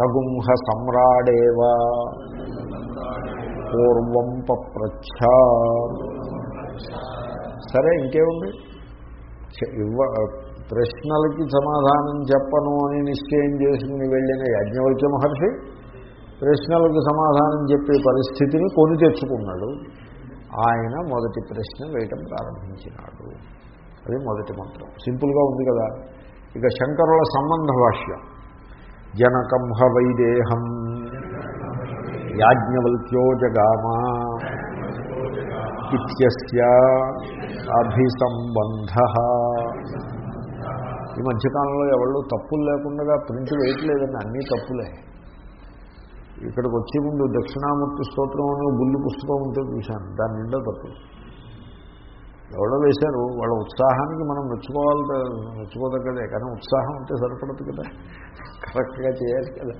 తగుంహ సమ్రాడేవ. పూర్వం పప్రచ్ఛ. సరే ఇంకేముంది? ఇవ్వ ప్రశ్నలకి సమాధానం చెప్పను అని నిశ్చయం చేసుకుని వెళ్ళిన యాజ్ఞవల్క్య మహర్షి ప్రశ్నలకు సమాధానం చెప్పే పరిస్థితిని కొని తెచ్చుకున్నాడు. ఆయన మొదటి ప్రశ్న వేయటం ప్రారంభించినాడు. అది మొదటి మంత్రం. సింపుల్గా ఉంది కదా. ఇక శంకరుల సంబంధ భాష్యం. జనకం వైదేహం యాజ్ఞవల్క్యో జగామా ఇత్యస్య అభిసంబంధ. ఈ మధ్యకాలంలో ఎవళ్ళు తప్పులు లేకుండా ప్రింట్ వేయట్లేదండి అన్నీ తప్పులే. ఇక్కడికి వచ్చే ముందు దక్షిణామూర్తి స్తోత్రం అనే బుల్లి పుస్తకం ఉంటే చూశాను దాని నిండా తప్పులు ఎవడో వేశారు వాళ్ళ ఉత్సాహానికి మనం మెచ్చుకోవాలి మెచ్చుకోదగ్గదే. కానీ ఉత్సాహం ఉంటే సరిపడదు కదా. కరెక్ట్గా చేయాలి కదా.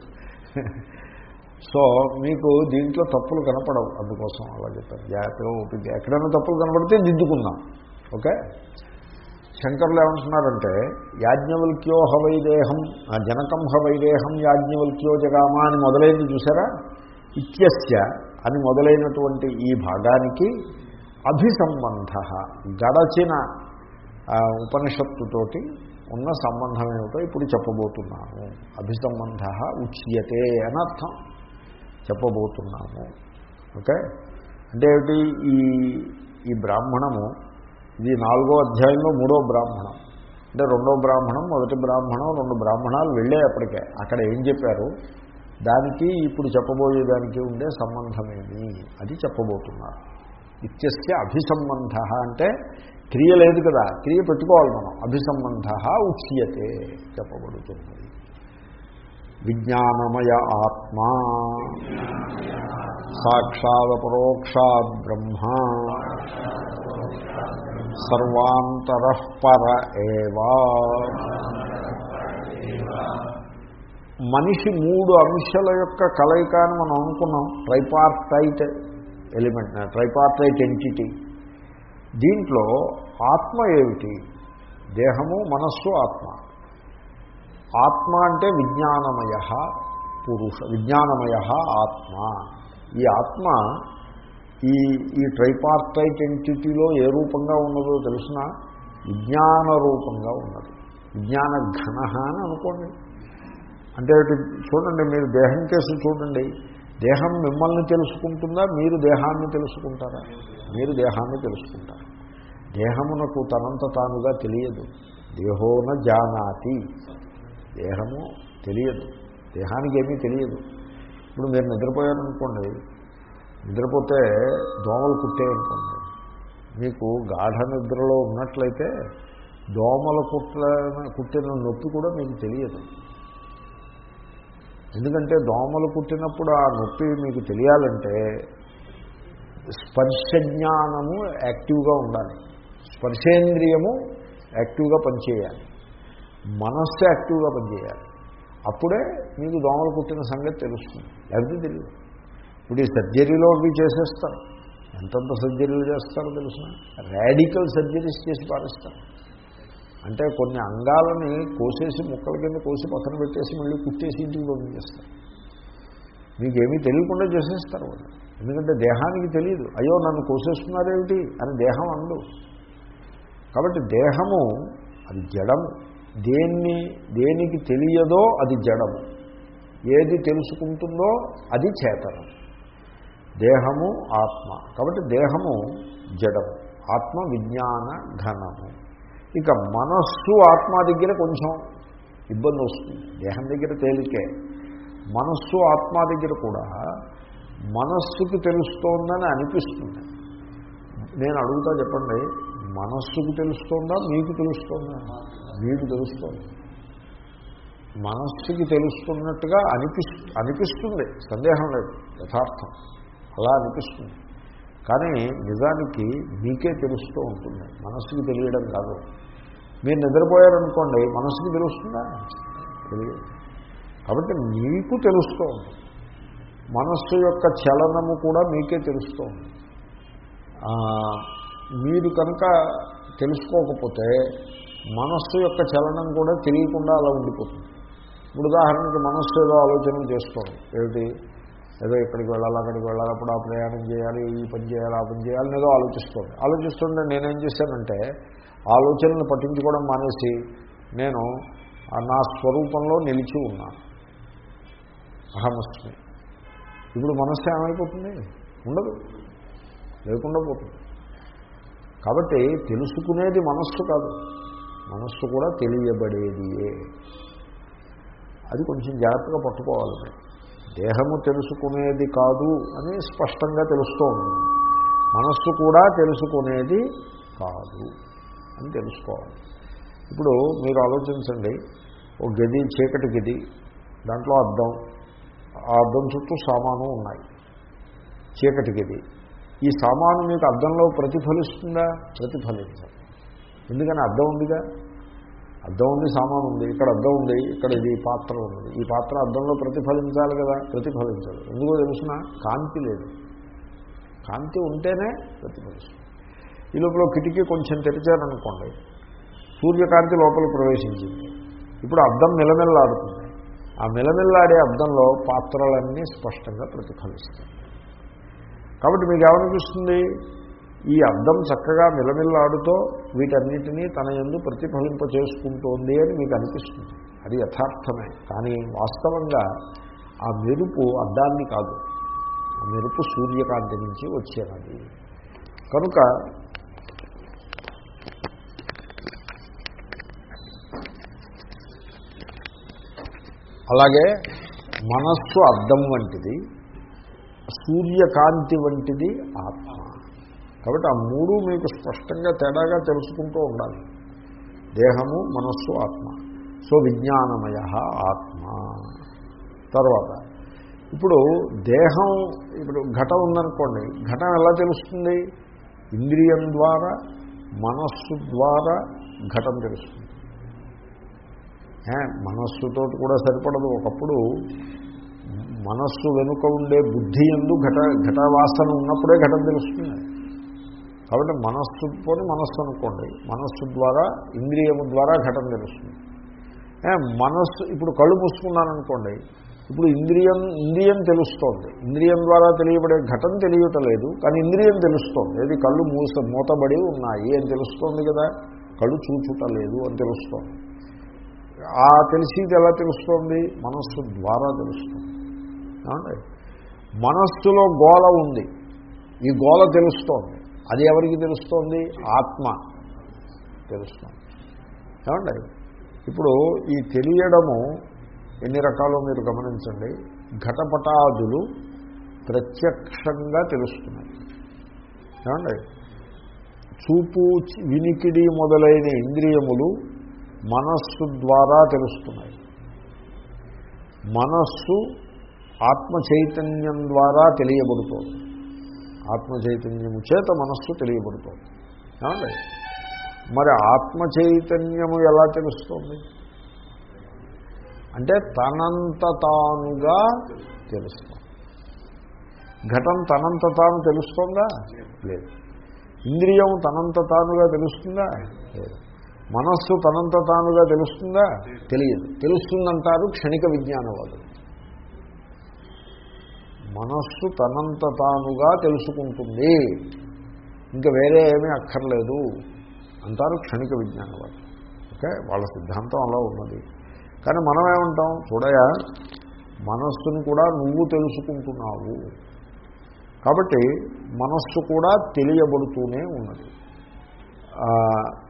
సో మీకు దీంట్లో తప్పులు కనపడవు అందుకోసం అలా చెప్పారు. జాగ్రత్తగా ఓపిక ఎక్కడైనా తప్పులు కనపడితే దిద్దుకుందాం. ఓకే? శంకర్లు ఏమంటున్నారంటే యాజ్ఞవల్క్యో హవైదేహం ఆ జనకం హవైదేహం యాజ్ఞవల్క్యో జగామా అని మొదలైంది చూసారా? ఇత్యస్య అని మొదలైనటువంటి ఈ భాగానికి అభిసంబంధ. గడచిన ఉపనిషత్తుతోటి ఉన్న సంబంధం ఏమిటో ఇప్పుడు చెప్పబోతున్నాము. అభిసంబంధ ఉచ్యతే అని అర్థం చెప్పబోతున్నాము. ఓకే? అంటే ఏమిటి? ఈ ఈ బ్రాహ్మణము ఇది నాలుగో అధ్యాయంలో మూడో బ్రాహ్మణం. అంటే రెండో బ్రాహ్మణం మొదటి బ్రాహ్మణం రెండు బ్రాహ్మణాలు వెళ్ళే అప్పటికే. అక్కడ ఏం చెప్పారు? దానికి ఇప్పుడు చెప్పబోయే దానికి ఉండే సంబంధమేమి అది చెప్పబోతున్నారు. ఇత్యస్య అభిసంబంధ అంటే క్రియ లేదు కదా క్రియ పెట్టుకోవాలి మనం. అభిసంబంధ ఉచ్యతే చెప్పబడుతున్నది. విజ్ఞానమయ ఆత్మా. సాక్షాదపరోక్షాద్ బ్రహ్మ. సర్వాంతర పర ఏవా. మనిషి మూడు అంశాల యొక్క కలయిక అని మనం అనుకున్నాం. ట్రైపార్టైట్ ఎలిమెంట్ ట్రైపార్టైట్ ఎంటిటీ దీంట్లో ఆత్మ ఏమిటి? దేహము మనస్సు ఆత్మ. ఆత్మ అంటే విజ్ఞానమయ పురుష విజ్ఞానమయ ఆత్మ. ఈ ఆత్మ ఈ ఈ ట్రైపార్టైట్ ఎంటిటీలో ఏ రూపంగా ఉన్నదో తెలిసిన విజ్ఞాన రూపంగా ఉన్నది. విజ్ఞాన ఘన అని అనుకోండి. అంటే చూడండి మీరు దేహం కేసు చూడండి. దేహం మిమ్మల్ని తెలుసుకుంటుందా? మీరు దేహాన్ని తెలుసుకుంటారా? మీరు దేహాన్ని తెలుసుకుంటారు. దేహమునకు తనంత తానుగా తెలియదు. దేహోన జానాతి. దేహము తెలియదు. దేహానికి ఏమీ తెలియదు. ఇప్పుడు మీరు నిద్రపోయారనుకోండి. నిద్రపోతే దోమలు కుట్టేయనుకోండి మీకు గాఢ నిద్రలో ఉన్నట్లయితే దోమల కుట్ల కుట్టిన నొప్పి కూడా మీకు తెలియదు. ఎందుకంటే దోమలు కుట్టినప్పుడు ఆ నొప్పి మీకు తెలియాలంటే స్పర్శ జ్ఞానము యాక్టివ్గా ఉండాలి. స్పర్శేంద్రియము యాక్టివ్గా పనిచేయాలి. మనస్సు యాక్టివ్గా పనిచేయాలి. అప్పుడే మీకు దోమలు కుట్టిన సంగతి తెలుస్తుంది. లేకపోతే తెలియదు. ఇప్పుడు ఈ సర్జరీలో అవి చేసేస్తారు. ఎంతంత సర్జరీలు చేస్తారో తెలుసిన రాడికల్ సర్జరీస్ చేసి పారేస్తారు. అంటే కొన్ని అంగాలని కోసేసి ముక్కల కింద కోసి పక్కన పెట్టేసి మళ్ళీ కుట్టేసి ఇంటికి పంపించేస్తారు. మీకేమీ తెలియకుండా చేసేస్తారు వాళ్ళు. ఎందుకంటే దేహానికి తెలియదు అయ్యో నన్ను కోసేస్తున్నారేమిటి? అని దేహం అందు కాబట్టి దేహము అది జడము. దేన్ని దేనికి తెలియదో అది జడము. ఏది తెలుసుకుంటుందో అది చేతనం. దేహము ఆత్మ. కాబట్టి దేహము జడము. ఆత్మ విజ్ఞాన ఘనము. ఇక మనస్సు ఆత్మ దగ్గర కొంచెం ఇబ్బంది వస్తుంది. దేహం దగ్గర తేలికే. మనస్సు ఆత్మ దగ్గర కూడా మనస్సుకి తెలుస్తోందని అనిపిస్తుంది. నేను అడుగుతా చెప్పండి మనస్సుకు తెలుస్తోందా? మీకు తెలుస్తోందా? మీకు తెలుస్తోంది. మనస్సుకి తెలుస్తున్నట్టుగా అనిపిస్తు అనిపిస్తుంది. సందేహం లేదు యథార్థం. అలా అనిపిస్తుంది. కానీ నిజానికి మీకే తెలుస్తూ ఉంటుంది. మనస్సుకి తెలియడం కాదు. మీరు నిద్రపోయారనుకోండి మనసుకి తెలుస్తుందా? తెలియదు. కాబట్టి మీకు తెలుస్తూ మనస్సు యొక్క చలనము కూడా మీకే తెలుస్తూ ఉంది. మీరు కనుక తెలుసుకోకపోతే మనస్సు యొక్క చలనం కూడా తెలియకుండా అలా ఉండిపోతుంది. ఇప్పుడు ఉదాహరణకి మనస్సు ఏదో ఆలోచనలు చేసుకోండి ఏమిటి? ఏదో ఇక్కడికి వెళ్ళాలి అక్కడికి వెళ్ళాలి అప్పుడు ఆ ప్రయాణం చేయాలి ఈ పని చేయాలి ఆ పని చేయాలి ఏదో ఆలోచిస్తుంది. ఆలోచిస్తుంటే నేనేం చేశానంటే ఆలోచనలు పట్టించుకోవడం మానేసి నేను నా స్వరూపంలో నిలిచి ఉన్నాను అహమస్మి. ఇప్పుడు మనస్సు ఏమైపోతుంది? ఉండదు. లేకుండా పోతుంది. కాబట్టి తెలుసుకునేది మనస్సు కాదు. మనస్సు కూడా తెలియబడేదియే. అది కొంచెం జాగ్రత్తగా పట్టుకోవాలి. దేహము తెలుసుకునేది కాదు అని స్పష్టంగా తెలుస్తూ ఉంటుంది మనస్సు కూడా తెలుసుకునేది కాదు. అని తెలుసుకోవాలి. ఇప్పుడు మీరు ఆలోచించండి ఒక గది చీకటి గది దాంట్లో అద్దం ఆ అద్దం చుట్టూ సామాను ఉన్నాయి. చీకటి గది. ఈ సామాను మీకు అద్దంలో ప్రతిఫలిస్తుందా? ప్రతిఫలించదు. ఎందుకని అద్దం ఉందిగా? అద్దం ఉంది సామాను ఉంది ఇక్కడ అద్దం ఉంది ఇక్కడ ఇది పాత్ర ఉంది ఈ పాత్ర అద్దంలో ప్రతిఫలించాలి కదా? ప్రతిఫలించదు. ఎందుకో తెలుసిన? కాంతి లేదు. కాంతి ఉంటేనే ప్రతిఫలిస్తుంది. ఈ లోపల కిటికీ కొంచెం తెరిచారనుకోండి సూర్యకాంతి లోపల ప్రవేశించింది. ఇప్పుడు అద్దం మిలమిల్లాడుతుంది ఆ మిలమిల్లాడే అద్దంలో పాత్రలన్నీ స్పష్టంగా ప్రతిఫలిస్తాయి. కాబట్టి మీకు ఏమనిపిస్తుంది ఈ అద్దం చక్కగా మిలమిల్లాడుతో వీటన్నిటినీ తన ఎందు ప్రతిఫలింప చేసుకుంటోంది అని మీకు అనిపిస్తుంది. అది యథార్థమే. కానీ వాస్తవంగా ఆ మెరుపు అద్దాన్ని కాదు. ఆ మెరుపు సూర్యకాంతి నుంచి వచ్చేనది కనుక అలాగే మనస్సు అద్దం వంటిది సూర్యకాంతి వంటిది ఆత్మ. కాబట్టి ఆ మూడు మీకు స్పష్టంగా తేడాగా తెలుసుకుంటూ ఉండాలి. దేహము మనస్సు ఆత్మ. సో విజ్ఞానమయ ఆత్మ. తర్వాత ఇప్పుడు దేహం ఇప్పుడు ఘటం ఉందనుకోండి ఘటం ఎలా తెలుస్తుంది? ఇంద్రియం ద్వారా మనస్సు ద్వారా ఘటం తెలుస్తుంది. మనస్సుతో కూడా సరిపడదు. ఒకప్పుడు మనస్సు వెనుక ఉండే బుద్ధి ఎందు ఘట ఘటవాసన ఉన్నప్పుడే ఘటం తెలుస్తుంది. కాబట్టి మనస్సు పోని మనస్సు అనుకోండి. మనస్సు ద్వారా ఇంద్రియము ద్వారా ఘటన తెలుస్తుంది. మనస్సు ఇప్పుడు కళ్ళు మూసుకున్నాననుకోండి ఇప్పుడు ఇంద్రియం ఇంద్రియం తెలుస్తోంది. ఇంద్రియం ద్వారా తెలియబడే ఘటన తెలియటలేదు కానీ ఇంద్రియం తెలుస్తోంది. ఏది కళ్ళు మూస మూతబడి ఉన్నాయి అని తెలుస్తోంది కదా. కళ్ళు చూచుటలేదు అని తెలుస్తోంది. ఆ తెలిసేది ఎలా తెలుస్తోంది? మనస్సు ద్వారా తెలుస్తుంది. మనస్సులో గోల ఉంది. ఈ గోల తెలుస్తోంది. అది ఎవరికి తెలుస్తోంది? ఆత్మ తెలుస్తోంది. ఏమండి? ఇప్పుడు ఈ తెలియడము ఎన్ని రకాలు మీరు గమనించండి? ఘటపటాదులు ప్రత్యక్షంగా తెలుస్తున్నాయి. ఏమండి? చూపు వినికిడి మొదలైన ఇంద్రియములు మనస్సు ద్వారా తెలుస్తున్నాయి. మనస్సు ఆత్మ చైతన్యం ద్వారా తెలియబడుతోంది. ఆత్మ చైతన్యము చేత మనస్సు తెలియబడుతోంది. ఏమండి? మరి ఆత్మ చైతన్యము ఎలా తెలుస్తుంది? అంటే తనంత తానుగా తెలుస్తుంది ఘటం తనంత తాను తెలుస్తుందా? లేదు. ఇంద్రియం తనంత తానుగా తెలుస్తుందా? లేదు. మనస్సు తనంత తానుగా తెలుస్తుందా? తెలియదు. తెలుస్తుందంటారు క్షణిక విజ్ఞానవాదులు. మనస్సు తనంత తానుగా తెలుసుకుంటుంది. ఇంకా వేరే ఏమీ అక్కర్లేదు అంటారు క్షణిక విజ్ఞానవాదులు. ఓకే? వాళ్ళ సిద్ధాంతం అలా ఉన్నది. కానీ మనం ఏమంటాం? చూడయా మనస్సును కూడా నువ్వు తెలుసుకుంటున్నావు. కాబట్టి మనస్సు కూడా తెలియబడుతూనే ఉన్నది.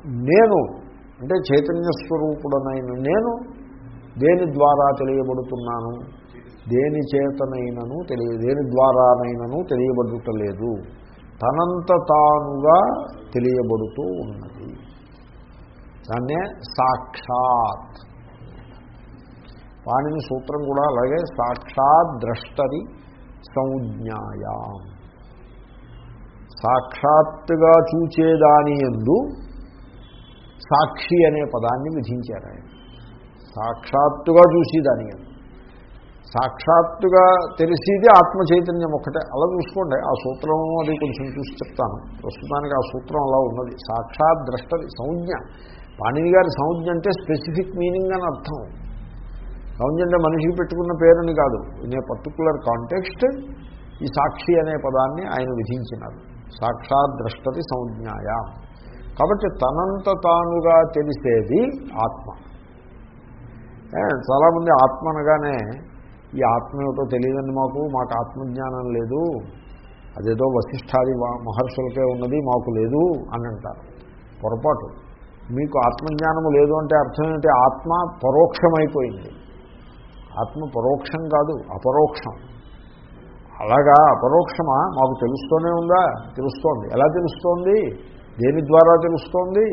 నేను అంటే చైతన్య స్వరూపుడనైన నేను దేని ద్వారా తెలియబడుతున్నాను? దేని చేతనైనను తెలియ దేని ద్వారానైనను తెలియబడుటలేదు. తనంత తానుగా తెలియబడుతూ ఉన్నది. దాన్నే సాక్షాత్. వాణిని సూత్రం కూడా అలాగే సాక్షాత్ ద్రష్టరి సంజ్ఞాయా. సాక్షాత్తుగా చూచేదాని ఎందు సాక్షి అనే పదాన్ని విధించారు ఆయన. సాక్షాత్తుగా చూసేదాని దాని సాక్షాత్తుగా తెలిసేది ఆత్మ చైతన్యం ఒక్కటే. అలా చూసుకోండి ఆ సూత్రం అది కొంచెం చూసి చెప్తాను. ప్రస్తుతానికి ఆ సూత్రం అలా ఉన్నది. సాక్షాత్ ద్రష్టది సంజ్ఞ. పాణిని గారి సంజ్ఞ అంటే స్పెసిఫిక్ మీనింగ్ అని అర్థం. సంజ్ఞ అంటే మనిషికి పెట్టుకున్న పేరుని కాదు. ఇన్ ఏ పర్టికులర్ కాంటెక్స్ట్ ఈ సాక్షి అనే పదాన్ని ఆయన విధించినారు. సాక్షాత్ ద్రష్టతి సంజ్ఞాయా. కాబట్టి తనంత తానుగా తెలిసేది ఆత్మ. చాలామంది ఆత్మ అనగానే ఈ ఆత్మ ఏమిటో తెలియదండి మాకు మాకు ఆత్మజ్ఞానం లేదు అదేదో వశిష్ఠాది మహర్షులకే ఉన్నది మాకు లేదు అని అంటారు. పొరపాటు. మీకు ఆత్మజ్ఞానము లేదు అంటే అర్థం ఏంటి? ఆత్మ పరోక్షమైపోయింది. ఆత్మ పరోక్షం కాదు అపరోక్షం. అలాగా అపరోక్షమా? మాకు తెలుస్తూనే ఉందా? తెలుస్తోంది. ఎలా తెలుస్తోంది? దేని ద్వారా తెలుస్తోంది?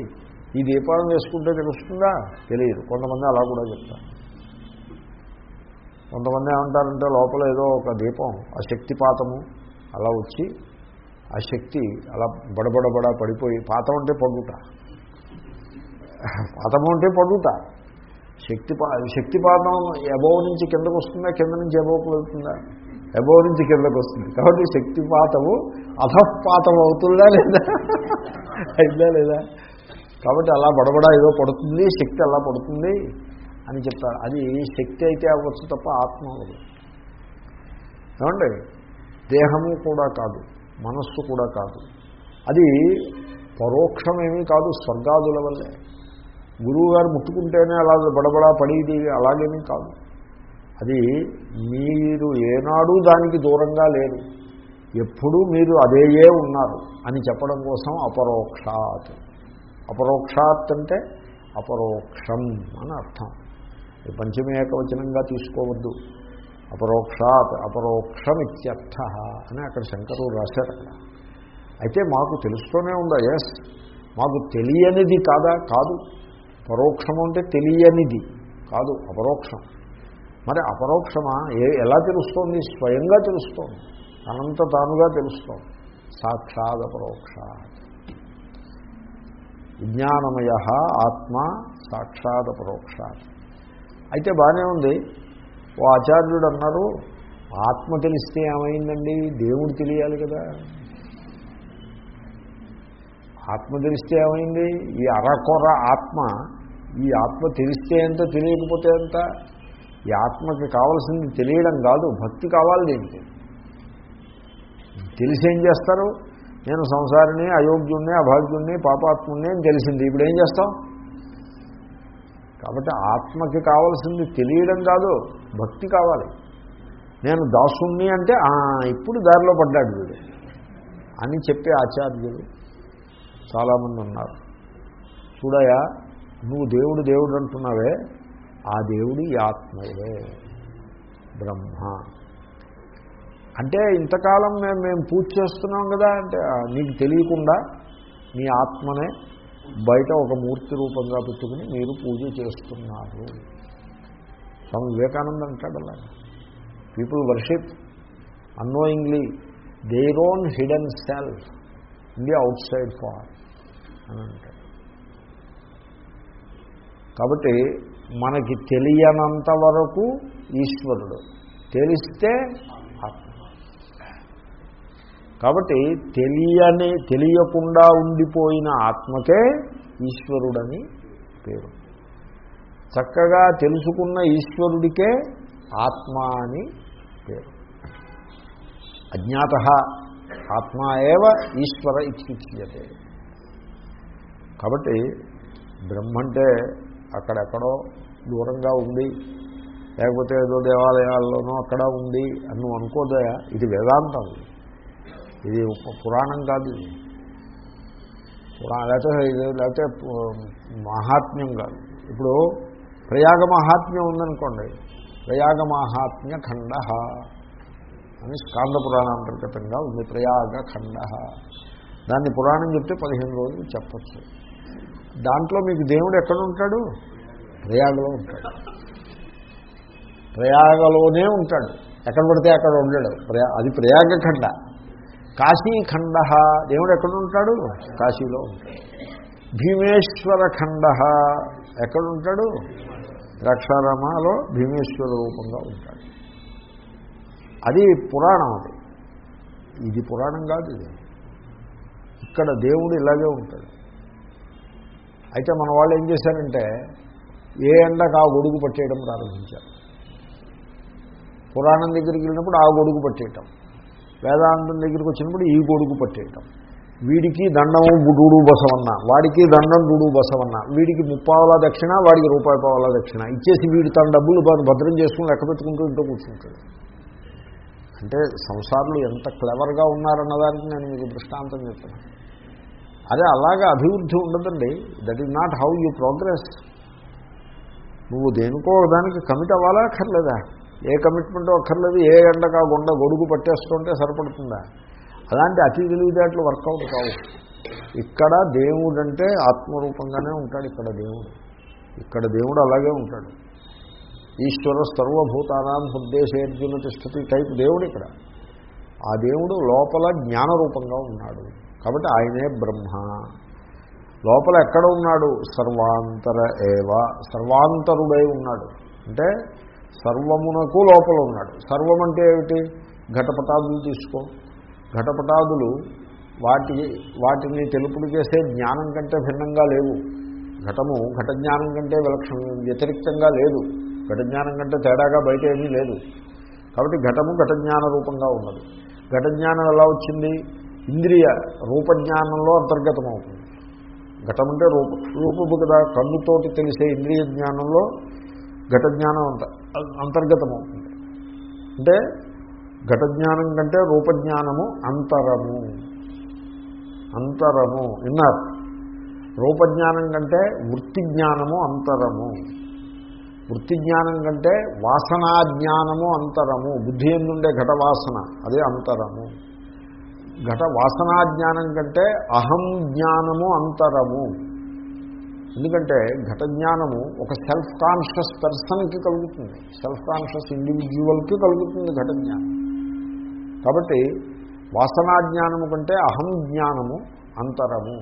ఈ దీపాలను వేసుకుంటే తెలుస్తుందా? తెలియదు. కొంతమంది అలా కూడా చెప్తారు. కొంతమంది ఏమంటారంటే లోపల ఏదో ఒక దీపం ఆ శక్తిపాతము అలా వచ్చి ఆ శక్తి అలా బడబడబడ పడిపోయి పాతం అంటే పడుట. పాతము అంటే పడుట. శక్తిపా శక్తిపాతం ఎబోవ్ నుంచి కిందకు వస్తుందా? కింద నుంచి ఎబోవ్కి వెళ్తుందా? ఎబోవ్ నుంచి కిందకు వస్తుంది. కాబట్టి శక్తిపాతము అధపాతం అవుతుందా లేదా? అయిందా లేదా? కాబట్టి అలా బడబడ ఏదో పడుతుంది శక్తి అలా పడుతుంది అని చెప్తారు. అది శక్తి అయితే అవ్వచ్చు తప్ప ఆత్మ అవ్వదు. ఏమండి? దేహము కూడా కాదు మనస్సు కూడా కాదు. అది పరోక్షమేమీ కాదు స్వర్గాదుల వల్లే. గురువు గారు ముట్టుకుంటేనే అలా బడబడా పడేది అలాగేమీ కాదు. అది మీరు ఏనాడు దానికి దూరంగా లేరు. ఎప్పుడూ మీరు అదేయే ఉన్నారు అని చెప్పడం కోసం అపరోక్షాత్. అపరోక్షాత్ అంటే అపరోక్షం అని అర్థం. ఇది పంచమీ ఏకవచనంగా తీసుకోవద్దు. అపరోక్షాత్ అపరోక్షం ఇత్యర్థ అని అక్కడ శంకరులు రాశారు అక్కడ. అయితే మాకు తెలుస్తూనే ఉందా? ఎస్ మాకు తెలియనిది కాదా? కాదు. పరోక్షము అంటే తెలియనిది. కాదు అపరోక్షం. మరి అపరోక్షమా? ఏ ఎలా తెలుస్తోంది? స్వయంగా తెలుస్తోంది. అనంత తానుగా తెలుస్తోంది సాక్షాత్ పరోక్ష. విజ్ఞానమయ ఆత్మ సాక్షాత్ పరోక్ష. అయితే బాగానే ఉంది. ఓ ఆచార్యుడు అన్నారు ఆత్మ తెలిస్తే ఏమైందండి? దేవుడు తెలియాలి కదా. ఆత్మ తెలిస్తే ఏమైంది? ఈ అరకొర ఆత్మ ఈ ఆత్మ తెలిస్తే ఎంత తెలియకపోతే ఎంత? ఈ ఆత్మకి కావాల్సింది తెలియడం కాదు భక్తి కావాలి దీనికి. తెలిసి ఏం చేస్తారు? నేను సంసారిని అయోగ్యుణ్ణి అభాగ్యుణ్ణి పాపాత్ముణ్ణి అని తెలిసింది. ఇప్పుడు ఏం చేస్తాం? కాబట్టి ఆత్మకి కావాల్సింది తెలియడం కాదు భక్తి కావాలి. నేను దాసుణ్ణి అంటే ఇప్పుడు దారిలో పడ్డాడు వీడు అని చెప్పే ఆచార్యులు చాలామంది ఉన్నారు. చూడయా నువ్వు దేవుడు దేవుడు అంటున్నావే ఆ దేవుడు ఈ ఆత్మయే బ్రహ్మ. అంటే ఇంతకాలం మేము మేము పూజ చేస్తున్నాం కదా అంటే నీకు తెలియకుండా మీ ఆత్మనే బయట ఒక మూర్తి రూపంగా పెట్టుకుని మీరు పూజ చేస్తున్నారు. స్వామి వివేకానంద అంటాడు అలా. People worship annoyingly their own hidden self in the outside far అని అంటాడు. కాబట్టి మనకి తెలియనంత వరకు ఈశ్వరుడు. తెలిస్తే కాబట్టి తెలియని తెలియకుండా ఉండిపోయిన ఆత్మకే ఈశ్వరుడని పేరు. చక్కగా తెలుసుకున్న ఈశ్వరుడికే ఆత్మ అని పేరు. అజ్ఞాత ఆత్మ ఏవ ఈశ్వర ఇత్యుచ్యతే. కాబట్టి బ్రహ్మ అంటే అక్కడెక్కడో దూరంగా ఉంది. లేకపోతే ఏదో దేవాలయాల్లోనో అక్కడ ఉంది అని నువ్వు అనుకోదయా? ఇది వేదాంతం. ఇది ఒక పురాణం కాదు ఇది. పురాణం లేకపోతే లేకపోతే మహాత్మ్యం కాదు. ఇప్పుడు ప్రయాగ మహాత్మ్యం ఉందనుకోండి. ప్రయాగ మహాత్మ్య ఖండ అని స్కాంద పురాణాంతర్గతంగా ఉంది. ప్రయాగ ఖండ. దాన్ని పురాణం చెప్తే పదిహేను రోజులు చెప్పచ్చు. దాంట్లో మీకు దేవుడు ఎక్కడ ఉంటాడు ప్రయాగలో ఉంటాడు. ప్రయాగలోనే ఉంటాడు. ఎక్కడ పడితే అక్కడ ఉండడు. ప్రయా అది ప్రయాగఖండ కాశీఖండ. దేవుడు ఎక్కడుంటాడు కాశీలో ఉంటాడు. భీమేశ్వర ఖండ ఎక్కడ ఉంటాడు? భీమేశ్వర రూపంగా ఉంటాడు. అది పురాణం అది. ఇది పురాణం కాదు ఇది. ఇక్కడ దేవుడు ఇలాగే ఉంటాడు. అయితే మన వాళ్ళు ఏం చేశారంటే ఏ ఎండకు ఆ గొడుగు పట్టేయడం ప్రారంభించారు. పురాణం దగ్గరికి వెళ్ళినప్పుడు ఆ గొడుగు పట్టేయటం. వేదాంతం దగ్గరికి వచ్చినప్పుడు ఈ గొడుగు పట్టేయటం. వీడికి దండము డూడు బసవన్న వాడికి దండం డూడు బసవన్న వీడికి ముప్పావల దక్షిణ వాడికి రూపాయి పావల దక్షిణ. ఇచ్చేసి వీడి తన డబ్బులు భద్రం చేసుకుని లెక్క పెట్టుకుంటూ ఇంట్లో కూర్చుంటాడు. అంటే సంసారులు ఎంత క్లెవర్గా ఉన్నారన్నదానికి నేను మీకు దృష్టాంతం చెప్తాను అదే అలాగా అభివృద్ధి ఉండదండి. That is not how you progress నువ్వు దేనికో దానికి కమిట్ అవ్వాలా అక్కర్లేదా? ఏ కమిట్మెంట్ అక్కర్లేదు ఏ ఎండగా గుండ గొడుగు పట్టేస్తుంటే సరిపడుతుందా? అలాంటి అతి తెలివితేటలు వర్కౌట్ కావు. ఇక్కడ దేవుడు అంటే ఆత్మరూపంగానే ఉంటాడు ఇక్కడ దేవుడు. ఇక్కడ దేవుడు అలాగే ఉంటాడు. ఈశ్వర సర్వభూతానాం హృదయసేర్జున తిష్టతి టైప్ దేవుడు ఇక్కడ. ఆ దేవుడు లోపల జ్ఞానరూపంగా ఉన్నాడు. కాబట్టి ఆయనే బ్రహ్మ. లోపల ఎక్కడ ఉన్నాడు? సర్వాంతర ఏవ. సర్వాంతరుడై ఉన్నాడు. అంటే సర్వమునకు లోపల ఉన్నాడు సర్వం అంటే ఏమిటి? ఘటపటాదులు తీసుకో. ఘటపటాదులు వాటి వాటిని తెలుపుడు చేసే జ్ఞానం కంటే భిన్నంగా లేవు. ఘటము ఘట జ్ఞానం కంటే విలక్షణ వ్యతిరిక్తంగా లేదు. ఘట జ్ఞానం కంటే తేడాగా బయట ఏమీ లేదు. కాబట్టి ఘటము ఘట జ్ఞాన రూపంగా ఉన్నది. ఘట జ్ఞానం ఎలా వచ్చింది? ఇంద్రియ రూపజ్ఞానంలో అంతర్గతం అవుతుంది ఘటం అంటే రూప రూపము కదా. కన్నుతోటి తెలిసే ఇంద్రియ జ్ఞానంలో ఘట జ్ఞానం అంత అంటే ఘట జ్ఞానం కంటే రూపజ్ఞానము అంతరము. అంతరము. విన్నారు? రూపజ్ఞానం కంటే వృత్తి జ్ఞానము అంతరము. వృత్తి జ్ఞానం కంటే వాసనా జ్ఞానము అంతరము. బుద్ధి ఎందుండే ఘట వాసన అదే అంతరము. ఘట వాసనా జ్ఞానం కంటే అహం జ్ఞానము అంతరము. ఎందుకంటే ఘట జ్ఞానము ఒక సెల్ఫ్ కాన్షియస్ పర్సన్కి కలుగుతుంది. సెల్ఫ్ కాన్షియస్ ఇండివిజువల్కి కలుగుతుంది ఘట జ్ఞానం కాబట్టి వాసనా జ్ఞానము కంటే అహం జ్ఞానము అంతరము.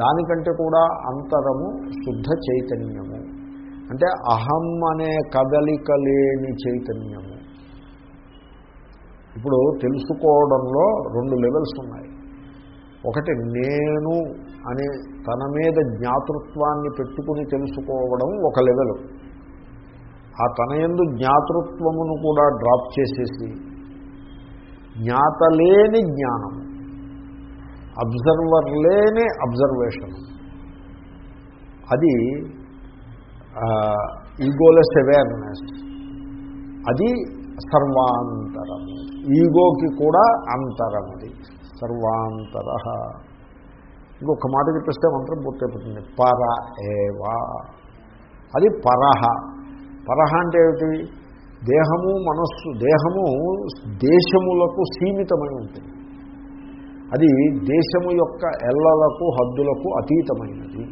దానికంటే కూడా అంతరము శుద్ధ చైతన్యము. అంటే అహం అనే కదలిక లేని చైతన్యము. ఇప్పుడు తెలుసుకోవడంలో రెండు లెవెల్స్ ఉన్నాయి. ఒకటి నేను అనే తన మీద జ్ఞాతృత్వాన్ని పెట్టుకుని తెలుసుకోవడం ఒక లెవెల్. ఆ తన ఎందు జ్ఞాతృత్వమును కూడా డ్రాప్ చేసేసి జ్ఞాతలేని జ్ఞానం అబ్జర్వర్ లేని అబ్జర్వేషన్. అది ఈగోలెస్ అవేర్నెస్. అది సర్వాంతరము ఈగోకి కూడా అంతరం. సర్వాంతర. ఇంకొక మాట చెప్పేస్తే మంత్రం పూర్తయిపోతుంది. పర ఏవా. అది పరహ. పరహ అంటే ఏమిటి? దేహము మనస్సు దేహము దేశములకు సీమితమై ఉంటుంది. అది దేశము యొక్క ఎల్లలకు హద్దులకు అతీతమైనది.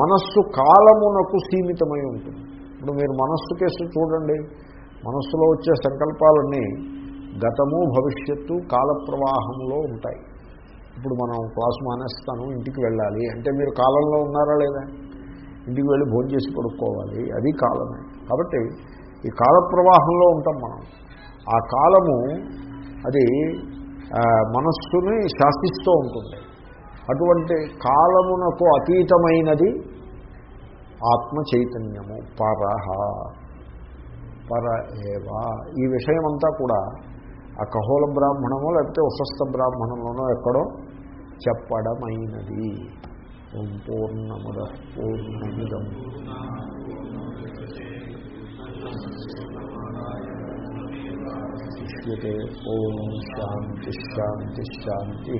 మనస్సు కాలమునకు సీమితమై ఉంటుంది. ఇప్పుడు మీరు మనస్సు కేసు చూడండి. మనస్సులో వచ్చే సంకల్పాలన్నీ గతము భవిష్యత్తు కాల ప్రవాహంలో ఉంటాయి. ఇప్పుడు మనం క్లాసు మానేస్తాను ఇంటికి వెళ్ళాలి. అంటే మీరు కాలంలో ఉన్నారా లేదా? ఇంటికి వెళ్ళి భోజనం చేసి పడుకోవాలి. అది కాలమే. కాబట్టి ఈ కాల ప్రవాహంలో ఉంటాం మనం. ఆ కాలము అది మనస్సుని శాసిస్తూ ఉంటుంది. అటువంటి కాలమునకు అతీతమైనది ఆత్మ చైతన్యము పరహ పర ఏవా. ఈ విషయమంతా కూడా ఆ కహోల బ్రాహ్మణమో లేకపోతే ఉసస్థ బ్రాహ్మణంలోనో ఎక్కడో చెప్పడమైనది. ఓం పూర్ణముద పూర్ణమిదం. ఓం శాంతి శాంతి శాంతి.